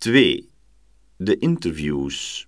2. De interviews.